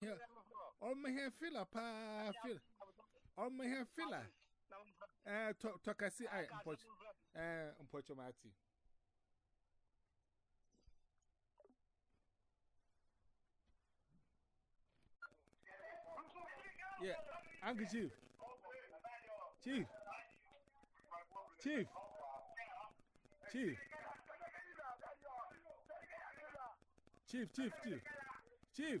here. Or my hair filler, pa fill. Or my hair filler. Eh, talk, I see, I am poch, eh, um, Yeah, Uncle Chief. Chief. Chief. Chief. Chief, Chief, Chief. Chief.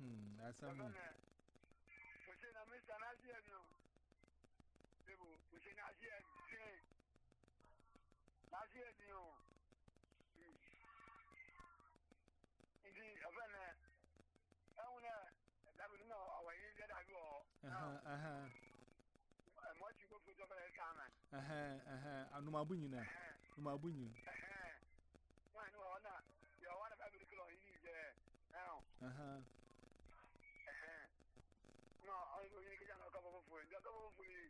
Hmm, that's a man. We say, I miss an idea. We say, I hear you. I hear you. Indeed, a man. I want to. I would know our India that you are. Uh huh. Uh huh. And what you go for the other time. Uh huh. Uh huh. I'm no more now. No more bunyan. Uh huh. Why no, not? You're one of every color you need. Uh huh. wo mfuni eh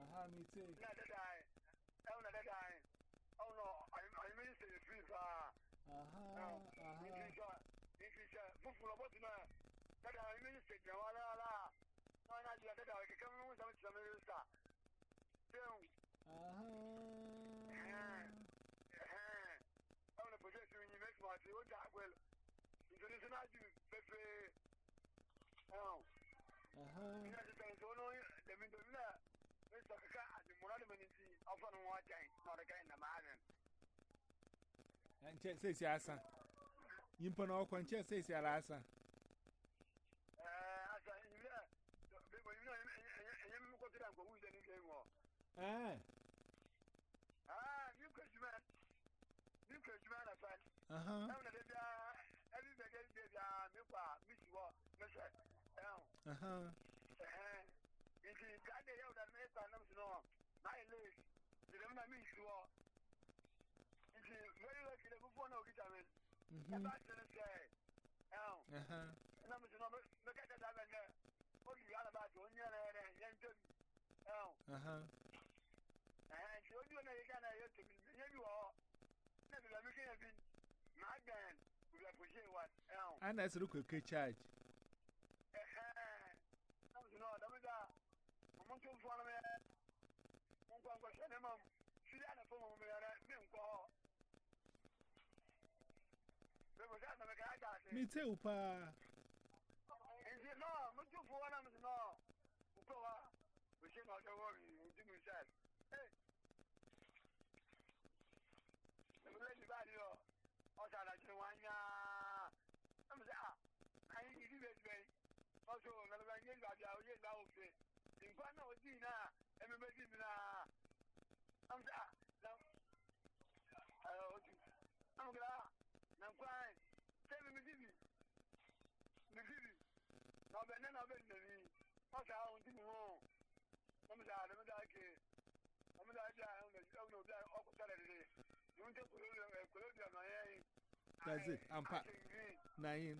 aha mi te na dada eh na dada eh oh no i i mean say free fa ah. aha aha ni fa ni fa fufu lo botina dada i mean say da wala la no na jira dada ke kan mun samu samu sa teu aha eh eh na project ni me ma ti o da gwel international ju pepe oh aha ni na ti tan so no min domin na min saka ka a jimura da mini si afanin wacan na da na ma'anin. Yanke sai siyasa. Yin fa na wakon ce sai siya lasa. Eh, asa yin eh. Ah, na every day ka nam sɛ na yɛ late na mensi hɔ nti very lucky dɛ fofoɔ na ɔkita me ɛba se sɛ nam sɛ no mɛka kyɛ saa bɛnnɛ ɔdi ana baate ɔnyɛ na yɛdɛ yɛntɛm nti ɔdi ɔ na yɛka na yɛntɛm yɛ bi wɔ hɔ na dedɛm kenya bi maadɛn wulapohyɛ wat ɛn ana sɛ no kɔkɛ charge Me tell pa. Is it no? Much of one of them no. Ukoa. We should not worry. We do we said. Hey. Let me let you back here. Ọ̀sà àdàjì wọn yá. Ẹ mi sẹ́, ah, ayé ìdí bẹ́ẹ̀ bẹ́ẹ̀. Ọ̀sọ̀ ọ̀nà lọ́gbà ń yé ìgbà bí i àwọn yé ìgbà òfin. Nǹkan náà ó dì náà, ẹ̀mí méjì nani masa ahun ti mu hàn mọmọdé àdé mọdé àdé àhún lè ọgbọn òbí ọkọ sọrọ dìde ìwọn ọmọ yẹn yìí. that's it ampa nayin.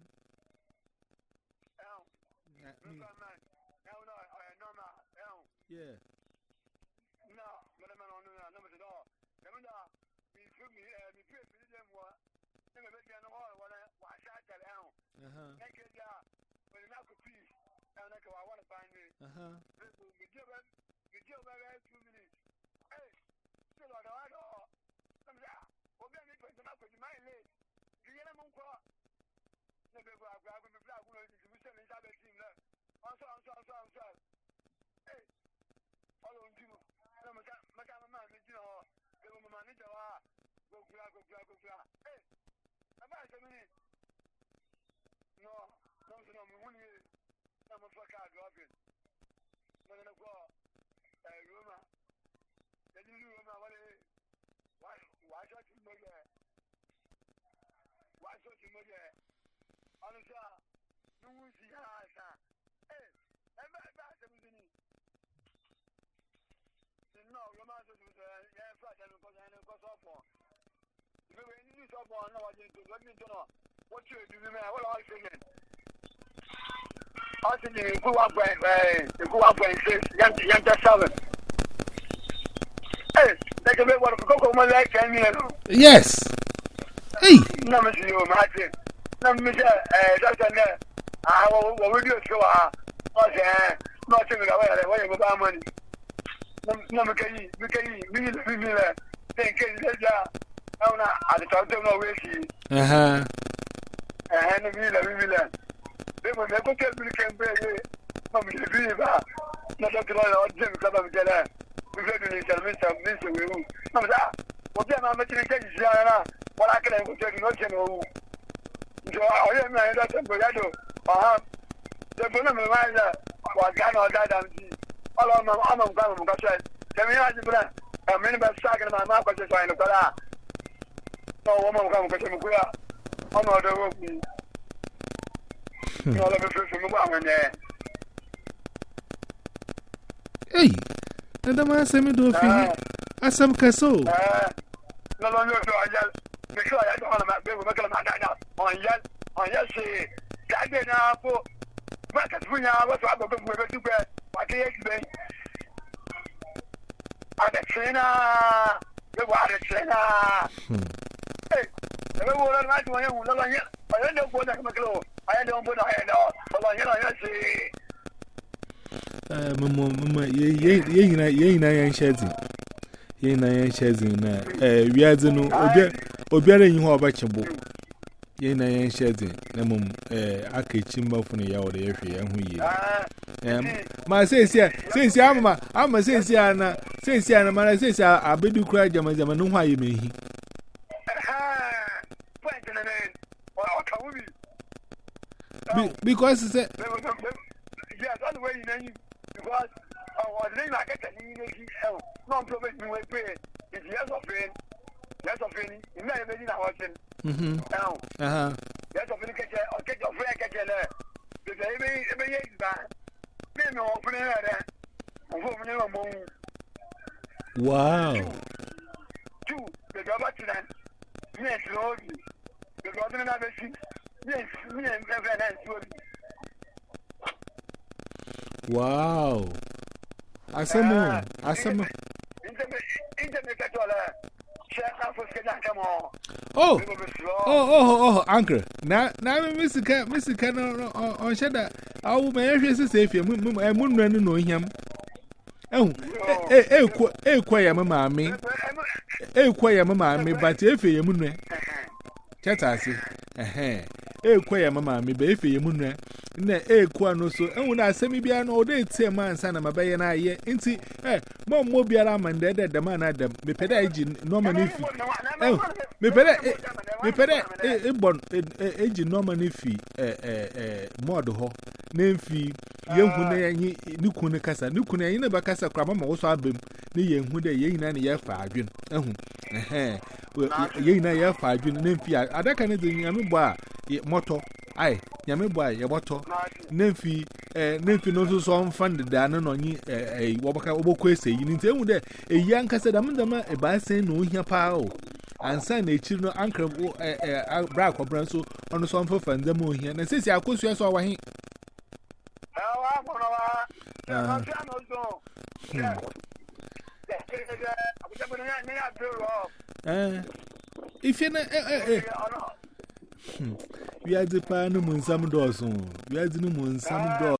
ẹhùn nípa man ẹhùn ẹ̀ mi fi èsì dídé mu wa ẹ̀ mẹ̀mẹ́ díẹ̀ ní wọ́ọ̀ wọlé wà á Uh-huh. You give them, you give them a few minutes. Hey, still on the other. I'm sorry. Obi and it was not with my leg. You get them on call. The people are grabbing the flag. We're going to be selling that team there. I'm sorry, I'm sorry, I'm sorry, I'm sorry. Hey, follow him, Jimmy. No, my cameraman, you know, the woman, it's a war. Go, go, go, go, go, go. mo deɛ ɔno nso a ne ho si ha asa ee ɛbɛ ɛbɛ asɛm bi ni ne nna ɔwɔ maa so tuntun yɛ yɛ fɛ akyɛ ne nkɔsɔn ne nkɔsɔn pɔn ìgbégbé yìí nínú sọ pɔn náà wɔde ntoma mi ntoma ti èdè mi mẹ́ wọ́n lọ́wọ́ ṣe yẹn ɔsi ni iku one point ɛɛ iku one point six yanti yanti seven ee dɛgɛ bɛ wɔri koko mo lɛ kɛ n yɛ no. yes. Hey! No, Mr. You, Martin. No, Mr. Dr. Ne, I will do so. I said, nothing away, I will buy money. No, Mikay, Mikay, Mikay, Mikay, thank you. I don't know. I thought them no way. Uh huh. And the Mila, Mila. They will never get me eh. ah. to compare you. I'm the Viva. Not talking about Jim, come up to that. We're going to need to miss a miss a room. I'm sorry. What's that? I'm going to take you wọ́n akẹ́lẹ̀ ń kúté ní ọ̀jẹ̀ mọ̀ wù. Jọ ọ̀yẹ́ mi àyẹ̀ dọ́tẹ́ bò yàdò ọ̀hán. Dèbò náà mi máa ń lẹ̀ wà gánà ọ̀dá dàm sí. Ọlọ́ ọmọ ọmọ nǹkan mọ̀ nǹkan sọ̀rọ̀. Tẹ̀mí yóò ti bẹ̀rẹ̀ ẹ̀mí ni bẹ̀ sáàkì ni màmá kọ́sẹ̀ sọ̀rọ̀ ẹ̀nì kọ́lá. Náà wọ́n mọ̀ nǹkan mọ̀ kọ́sẹ̀ mọ̀ ọmọ ọ̀dọ́ wọ̀ fún mi. Ní ọlọ́bẹ̀ fẹ́ fún mi gbọ́ àwọn ẹ̀yẹ. Eyi, ẹ̀dá máa ń sẹ́mi dùn fi asẹ́mu ah. kẹsàn-án o. Lọ́lọ́ ní oṣù ọjà kila ya dɔgɔ lama bɛɛ bɛ kila ma da da ɔn ya ɔn ya se daa bɛ na fo ma ka tugu nya wasu a bɛ bɛ bɛ bɛ tu bɛ wa kɛ yɛ ti bɛ a bɛ tiɲɛ na bɛ bɔ a bɛ tiɲɛ na ee ɛ bɛ wɔɔrɔ n'a ti wɔn ye wula la n ye a yɛ ne bɔ na kɛmɛ kelen o a yɛ ne bɔ na a yɛ ne wɔ wala n yɛrɛ se. Mama, mama, ye ye ye ye ye na ye shezi, ye na ye shezi na. Eh, we are the obiara yi hɔ ɔbɛkyebo yɛn na yɛn hyɛ dze na mmom aka ekyi mbafo no yɛwɔ de yɛhwɛ yɛn ho yie ma seesi a ama ama seesi na seesi na mara seesi abedu kura gyamegyama ne ho ayɛ mehi because sɛ any because I was laying a thing in the hill. No, I'm probably in my bed. It's yes Yes, of any. You may imagine I was in. Mm-hmm. Now. Uh-huh. Yes, of any catcher or catch of rare catcher there. The baby, the baby is bad. Then no open air. I'm home in a moon. Wow. Two, the government. Yes, Lord. The government of the sea. Yes, me and Reverend. Wow. Asamu. Uh-huh. Asamu. Oh, oh, oh, oh, Uncle. Now, now, Mr. Cat, Mr. Cat, on Shedda, I will make sure it's safe. I'm moon running on him. Oh, eh, eh, quay, my mammy. Eh, quay, my mammy, but if you're moon, chat, I see. Eh, quay, my mammy, but if you're moon. na ekwu ano so enwu na asemi bia na ode tie man sa na mabaye na aye nti eh mo mo biara man de de de man adam me pede eji normal ni fi eh me pede eh, me pede e eh, bon eh, eji normal ni fi eh eh eh mod ho na mfi yenhu na yenyi ni kunu kasa ni kunu yenyi na bakasa kasa kra mama wo so abem ni yenhu de yenyi na na ye fa adwen ehun eh eh yenyi na ye fa adwen na mfi adaka ne de nyame bo a moto ai Yami boy, your bottle, Nymphy, eh, Nymphy knows on fund the Dan and on ye a Wabaka Oboquese. You need to know that a young Casadamandama, a bison, ah. hmm. no here pow, and sign a children anchor a brack or branso on the song for Fandamo here. And since I could see us over him. If you're not. We are the Panamun Sam Dawson. We are the Moon Sam Dawson.